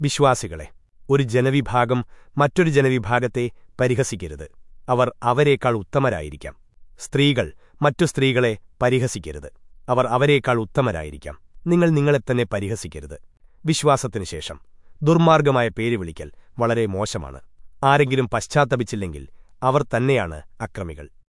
വിശ്വാസികളെ ഒരു ജനവിഭാഗം മറ്റൊരു ജനവിഭാഗത്തെ പരിഹസിക്കരുത്. അവർ അവരേക്കാൾ ഉത്തമരായിരിക്കാം. സ്ത്രീകൾ മറ്റു സ്ത്രീകളെ പരിഹസിക്കരുത്. അവർ അവരേക്കാൾ ഉത്തമരായിരിക്കാം. നിങ്ങൾ നിങ്ങളെത്തന്നെ പരിഹസിക്കരുത്. വിശ്വാസത്തിനു ശേഷം ദുർമാർഗമായ പേര് വിളിക്കൽ വളരെ മോശമാണ്. ആരെങ്കിലും പശ്ചാത്തപിച്ചില്ലെങ്കിൽ അവർ തന്നെയാണ് അക്രമികൾ.